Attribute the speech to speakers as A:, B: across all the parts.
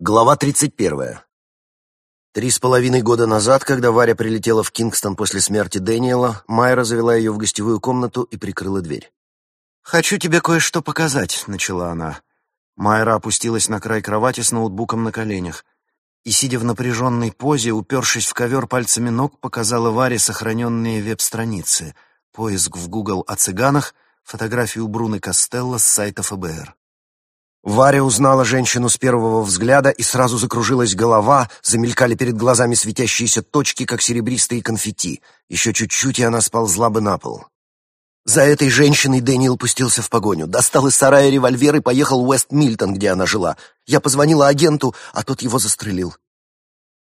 A: Глава 31. Три с половиной года назад, когда Варя прилетела в Кингстон после смерти Дэниела, Майра завела ее в гостевую комнату и прикрыла дверь. «Хочу тебе кое-что показать», — начала она. Майра опустилась на край кровати с ноутбуком на коленях и, сидя в напряженной позе, упершись в ковер пальцами ног, показала Варе сохраненные веб-страницы, поиск в Google о цыганах, фотографию Бруны Костелло с сайта ФБР. Варя узнала женщину с первого взгляда, и сразу закружилась голова, замелькали перед глазами светящиеся точки, как серебристые конфетти. Еще чуть-чуть, и она сползла бы на пол. За этой женщиной Дэниел пустился в погоню. Достал из сарая револьвер и поехал в Уэст-Мильтон, где она жила. Я позвонила агенту, а тот его застрелил.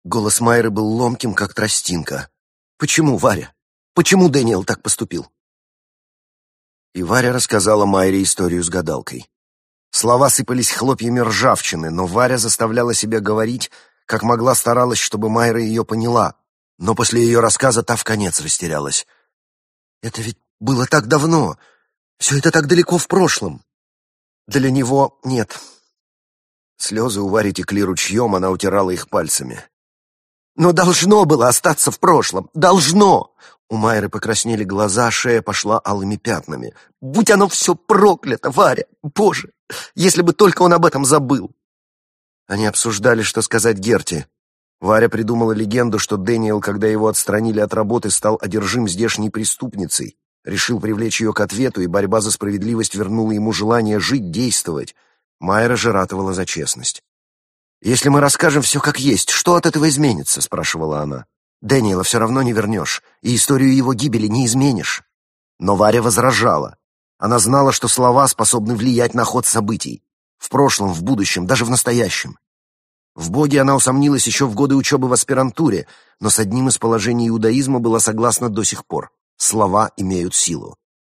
A: Голос Майры был ломким, как тростинка. «Почему, Варя? Почему Дэниел так поступил?» И Варя рассказала Майре историю с гадалкой. Слова сыпались хлопьями ржавчины, но Варя заставляла себя говорить, как могла старалась, чтобы Майра ее поняла. Но после ее рассказа та в конец растерялась. «Это ведь было так давно. Все это так далеко в прошлом». «Для него нет». Слезы у Вари текли ручьем, она утирала их пальцами. «Но должно было остаться в прошлом! Должно! У Майры покраснели глаза, шея пошла алыми пятнами. «Будь оно все проклято, Варя! Боже! Если бы только он об этом забыл!» Они обсуждали, что сказать Герти. Варя придумала легенду, что Дэниел, когда его отстранили от работы, стал одержим здешней преступницей. Решил привлечь ее к ответу, и борьба за справедливость вернула ему желание жить, действовать. Майра же ратовала за честность. «Если мы расскажем все как есть, что от этого изменится?» — спрашивала она. Дэниела все равно не вернешь, и историю его гибели не изменишь. Но Варя возражала. Она знала, что слова способны влиять на ход событий. В прошлом, в будущем, даже в настоящем. В Боге она усомнилась еще в годы учебы в аспирантуре, но с одним из положений иудаизма была согласна до сих пор. Слова имеют силу.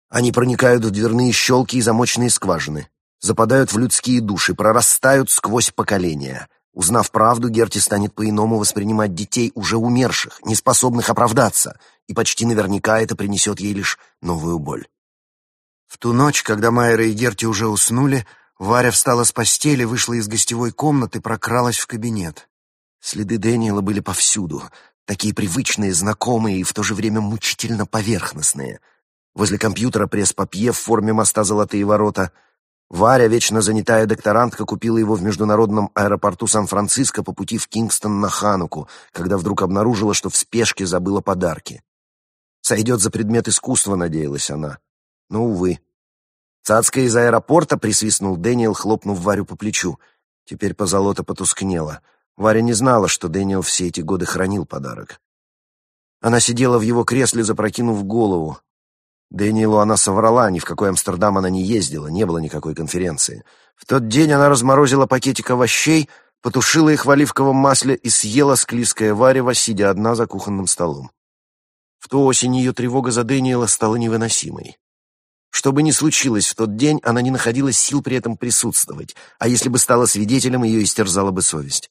A: Они проникают в дверные щелки и замочные скважины, западают в людские души, прорастают сквозь поколения — Узнав правду, Герти станет по-иному воспринимать детей, уже умерших, неспособных оправдаться, и почти наверняка это принесет ей лишь новую боль. В ту ночь, когда Майра и Герти уже уснули, Варя встала с постели, вышла из гостевой комнаты, прокралась в кабинет. Следы Дэниела были повсюду, такие привычные, знакомые и в то же время мучительно поверхностные. Возле компьютера пресс-папье в форме моста «Золотые ворота», Варя, вечно занятая докторантка, купила его в международном аэропорту Сан-Франциско по пути в Кингстон на Хануку, когда вдруг обнаружила, что в спешке забыла подарки. Сойдет за предмет искусства, надеялась она. Но, увы. Цацка из аэропорта присвистнул Дэниел, хлопнув Варю по плечу. Теперь позолота потускнела. Варя не знала, что Дэниел все эти годы хранил подарок. Она сидела в его кресле, запрокинув голову. Дэниелу она соврала, ни в какой Амстердам она не ездила, не было никакой конференции. В тот день она разморозила пакетик овощей, потушила их в оливковом масле и съела склизкое варево, сидя одна за кухонным столом. В ту осень ее тревога за Дэниела стала невыносимой. Что бы ни случилось в тот день, она не находила сил при этом присутствовать, а если бы стала свидетелем, ее истерзала бы совесть.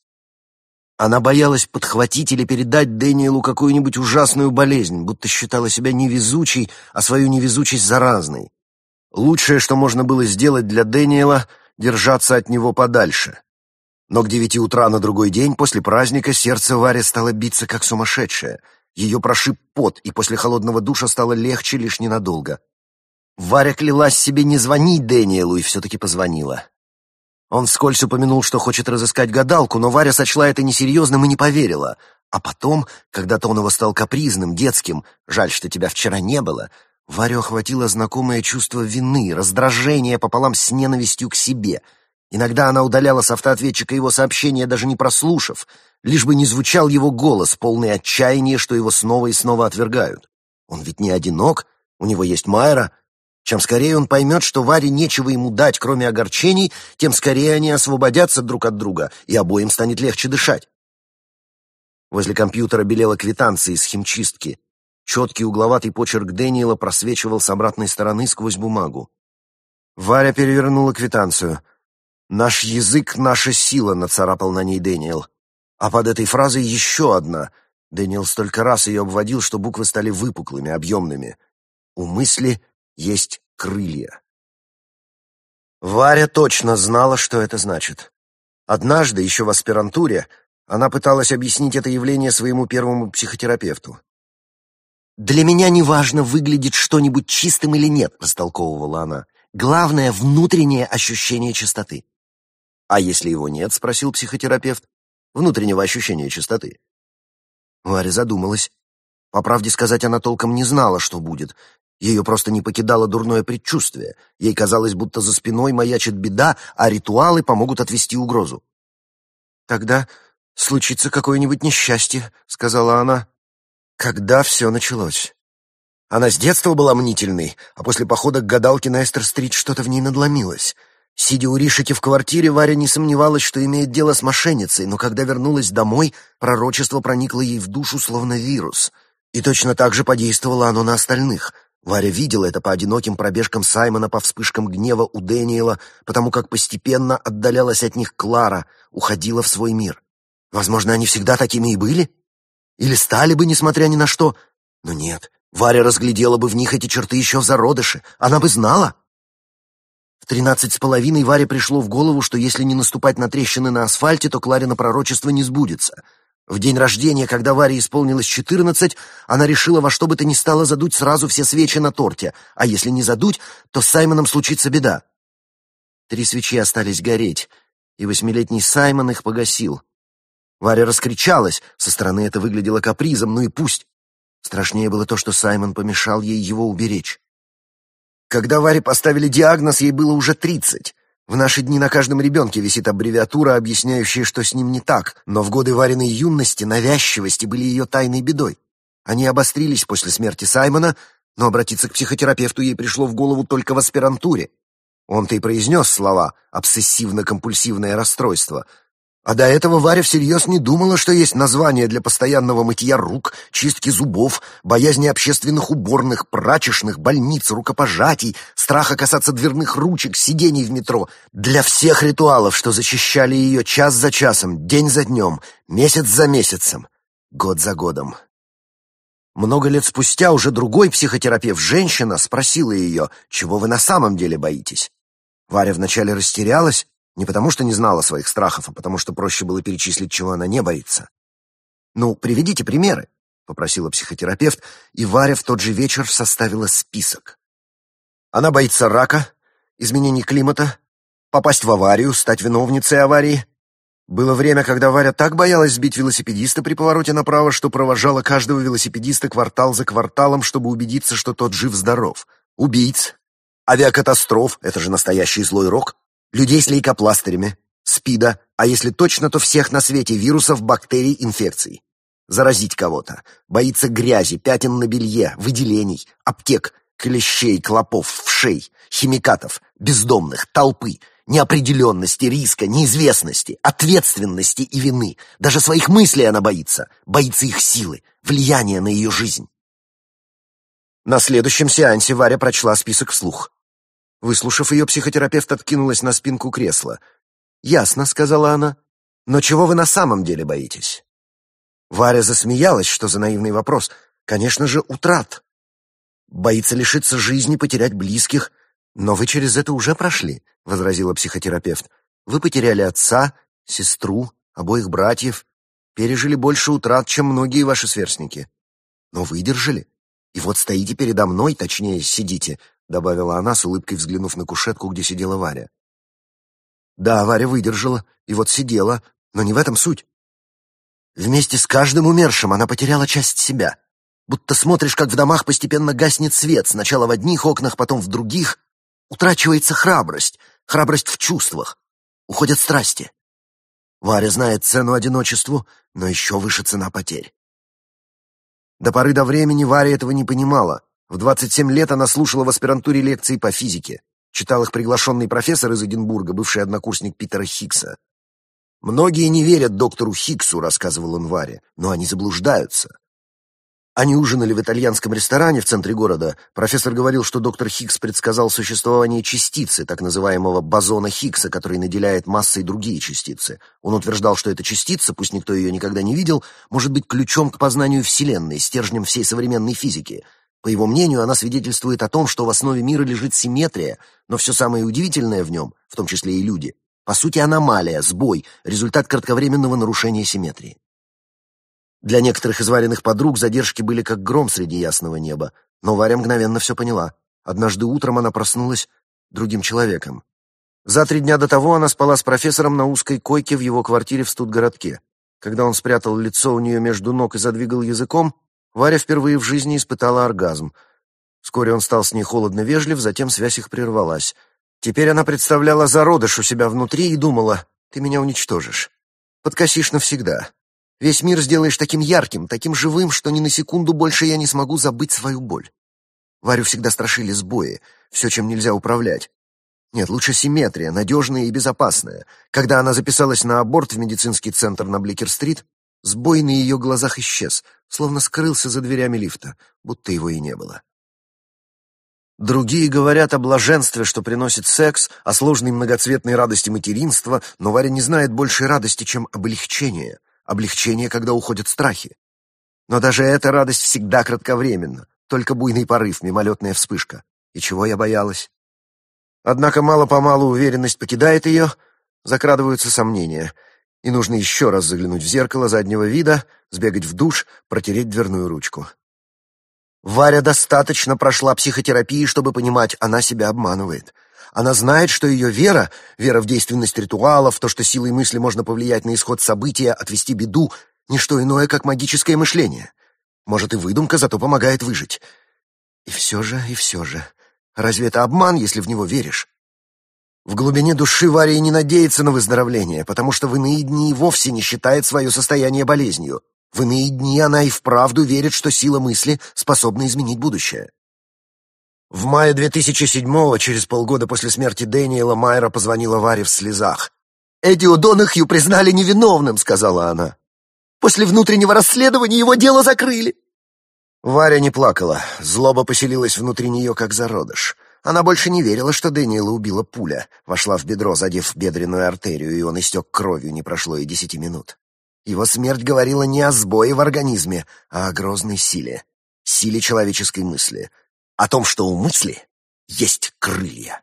A: Она боялась подхватить или передать Дэниелу какую-нибудь ужасную болезнь, будто считала себя невезучей, а свою невезучесть заразной. Лучшее, что можно было сделать для Дэниела, держаться от него подальше. Но к девяти утра на другой день, после праздника, сердце Вари стало биться как сумасшедшее. Ее прошиб пот, и после холодного душа стало легче лишь ненадолго. Варя клялась себе не звонить Дэниелу, и все-таки позвонила. Он вскользь упомянул, что хочет разыскать гадалку, но Варя сочла это несерьезным и не поверила. А потом, когда тон его стал капризным, детским, «жаль, что тебя вчера не было», Варю охватило знакомое чувство вины, раздражения пополам с ненавистью к себе. Иногда она удаляла с автоответчика его сообщения, даже не прослушав, лишь бы не звучал его голос, полный отчаяния, что его снова и снова отвергают. Он ведь не одинок, у него есть Майра, чем скорее он поймет, что Варе нечего ему дать, кроме огорчений, тем скорее они освободятся друг от друга, и обоим станет легче дышать. Возле компьютера белела квитанция из химчистки. Четкий угловатый почерк Дэниела просвечивал с обратной стороны сквозь бумагу. Варя перевернула квитанцию. «Наш язык — наша сила», — нацарапал на ней Дэниел. А под этой фразой еще одна. Дэниел столько раз ее обводил, что буквы стали выпуклыми, объемными. У мысли есть крылья. Варя точно знала, что это значит. Однажды, еще в аспирантуре, она пыталась объяснить это явление своему первому психотерапевту. «Для меня не важно, выглядит что-нибудь чистым или нет», — растолковывала она. «Главное — внутреннее ощущение чистоты». «А если его нет?» — спросил психотерапевт. «Внутреннего ощущения чистоты». Варя задумалась. По правде сказать, она толком не знала, что будет. Ее просто не покидало дурное предчувствие. Ей казалось, будто за спиной маячит беда, а ритуалы помогут отвести угрозу. «Тогда случится какое-нибудь несчастье», — сказала она. Когда все началось? Она с детства была мнительной, а после похода к гадалке на Эстер-стрит что-то в ней надломилось. Сидя у Ришики в квартире, Варя не сомневалась, что имеет дело с мошенницей, но когда вернулась домой, пророчество проникло ей в душу словно вирус. И точно так же подействовало оно на остальных. Варя видела это по одиноким пробежкам Саймона, по вспышкам гнева у Дэниела, потому как постепенно отдалялась от них Клара, уходила в свой мир. Возможно, они всегда такими и были? Или стали бы, несмотря ни на что? Но нет, Варя разглядела бы в них эти черты еще в зародыше. Она бы знала. В тринадцать с половиной Варе пришло в голову, что если не наступать на трещины на асфальте, то Кларина пророчество не сбудется. В день рождения, когда Варе исполнилось четырнадцать, она решила во что бы то ни стало задуть сразу все свечи на торте, а если не задуть, то с Саймоном случится беда. Три свечи остались гореть, и восьмилетний Саймон их погасил. Варя раскричалась, со стороны это выглядело капризом, ну и пусть. Страшнее было то, что Саймон помешал ей его уберечь. Когда Варе поставили диагноз, ей было уже тридцать. В наши дни на каждом ребенке висит аббревиатура, объясняющая, что с ним не так, но в годы Вариной юности навязчивости были ее тайной бедой. Они обострились после смерти Саймона, но обратиться к психотерапевту ей пришло в голову только в аспирантуре. Он-то и произнес слова «обсессивно-компульсивное расстройство», а до этого Варя всерьез не думала, что есть название для постоянного мытья рук, чистки зубов, боязни общественных уборных, прачечных, больниц, рукопожатий, страха касаться дверных ручек, сидений в метро. Для всех ритуалов, что защищали ее час за часом, день за днем, месяц за месяцем, год за годом. Много лет спустя уже другой психотерапевт, женщина, спросила ее, чего вы на самом деле боитесь. Варя вначале растерялась, не потому, что не знала своих страхов, а потому, что проще было перечислить, чего она не боится. «Ну, приведите примеры», — попросила психотерапевт, и Варя в тот же вечер составила список. Она боится рака, изменений климата, попасть в аварию, стать виновницей аварии. Было время, когда Варя так боялась сбить велосипедиста при повороте направо, что провожала каждого велосипедиста квартал за кварталом, чтобы убедиться, что тот жив-здоров. Убийц, авиакатастроф — это же настоящий злой рок, людей с лейкопластырями, СПИДа, а если точно, то всех на свете вирусов, бактерий, инфекций. Заразить кого-то. Боится грязи, пятен на белье, выделений, аптек, клещей, клопов, вшей, химикатов, бездомных, толпы, неопределенности, риска, неизвестности, ответственности и вины. Даже своих мыслей она боится. Боится их силы, влияния на ее жизнь. На следующем сеансе Варя прочла список вслух. Выслушав ее, психотерапевт откинулась на спинку кресла. «Ясно», — сказала она. «Но чего вы на самом деле боитесь?» Варя засмеялась, что за наивный вопрос. «Конечно же, утрат. Боится лишиться жизни, потерять близких. Но вы через это уже прошли», — возразила психотерапевт. «Вы потеряли отца, сестру, обоих братьев, пережили больше утрат, чем многие ваши сверстники. Но выдержали. И вот стоите передо мной, точнее, сидите, — добавила она с улыбкой, взглянув на кушетку, где сидела Варя. Да, Варя выдержала, и вот сидела, но не в этом суть. Вместе с каждым умершим она потеряла часть себя. Будто смотришь, как в домах постепенно гаснет свет, сначала в одних окнах, потом в других. Утрачивается храбрость, храбрость в чувствах. Уходят страсти. Варя знает цену одиночеству, но еще выше цена потерь. До поры до времени Варя этого не понимала, в 27 лет она слушала в аспирантуре лекции по физике. Читал их приглашенный профессор из Эдинбурга, бывший однокурсник Питера Хиггса. «Многие не верят доктору Хиггсу», — рассказывал он Варе, — «но они заблуждаются. Они ужинали в итальянском ресторане в центре города. Профессор говорил, что доктор Хиггс предсказал существование частицы, так называемого бозона Хиггса, который наделяет массой другие частицы. Он утверждал, что эта частица, пусть никто ее никогда не видел, может быть ключом к познанию Вселенной, стержнем всей современной физики — по его мнению, она свидетельствует о том, что в основе мира лежит симметрия, но все самое удивительное в нем, в том числе и люди, По сути, аномалия, сбой, результат кратковременного нарушения симметрии. Для некоторых из Вариных подруг задержки были как гром среди ясного неба, но Варя мгновенно все поняла. Однажды утром она проснулась другим человеком. За три дня до того она спала с профессором на узкой койке в его квартире в Студгородке. Когда он спрятал лицо у нее между ног и задвигал языком, Варя впервые в жизни испытала оргазм. Вскоре он стал с ней холодно вежлив, затем связь их прервалась. Теперь она представляла зародыш у себя внутри и думала, «Ты меня уничтожишь. Подкосишь навсегда. Весь мир сделаешь таким ярким, таким живым, что ни на секунду больше я не смогу забыть свою боль». Варю всегда страшили сбои, все, чем нельзя управлять. Нет, лучше симметрия, надежная и безопасная. Когда она записалась на аборт в медицинский центр на Бликер-стрит, сбой на ее глазах исчез, словно скрылся за дверями лифта, будто его и не было. Другие говорят о блаженстве, что приносит секс, о сложной многоцветной радости материнства, но Варя не знает большей радости, чем облегчение. Облегчение, когда уходят страхи. Но даже эта радость всегда кратковременна, только буйный порыв, мимолетная вспышка. И чего я боялась? Однако мало-помалу уверенность покидает ее, закрадываются сомнения, и нужно еще раз заглянуть в зеркало заднего вида, сбегать в душ, протереть дверную ручку. Варя достаточно прошла психотерапии, чтобы понимать, она себя обманывает. Она знает, что ее вера, вера в действенность ритуалов, то, что силой мысли можно повлиять на исход события, отвести беду, не что иное, как магическое мышление. Может, и выдумка, зато помогает выжить. И все же, и все же. Разве это обман, если в него веришь? В глубине души Варя и не надеется на выздоровление, потому что в иные дни вовсе не считает свое состояние болезнью. В иные дни она и вправду верит, что сила мысли способна изменить будущее. В мае 2007-го, через полгода после смерти Дэниела, Майра позвонила Варе в слезах. «Эдди О'Донахью признали невиновным», — сказала она. «После внутреннего расследования его дело закрыли». Варя не плакала, злоба поселилась внутри нее, как зародыш. Она больше не верила, что Дэниела убила пуля, вошла в бедро, задев бедренную артерию, и он истек кровью, не прошло и десяти минут. Его смерть говорила не о сбое в организме, а о грозной силе, силе человеческой мысли, о том, что у мысли есть крылья.